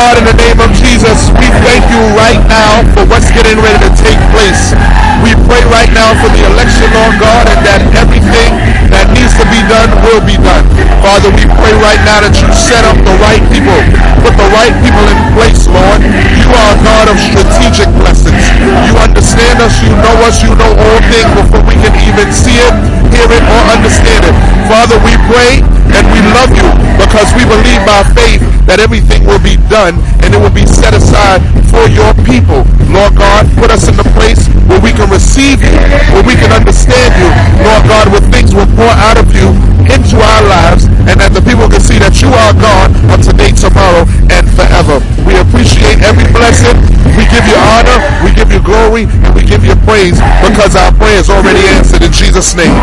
God, in the name of Jesus, we thank you right now for what's getting ready to take place. We pray right now for the election, Lord God, and that everything that needs to be done will be done. Father, we pray right now that you set up the right people, put the right people in place, Lord. You are a God of strategic blessings. You understand us, you know us, you know all things before we can even see it, hear it, or understand it. Father, we pray and we love you because we believe by faith that everything will be done and it will be set aside for your people. Lord God, put us in the place where we can receive you, where we can understand you. Lord God, where things will pour out of you into our lives and that the people can see that you are God of today, tomorrow, and forever. We appreciate every blessing. We give you honor, we give you glory, and we give you praise because our prayer is already answered in Jesus' name.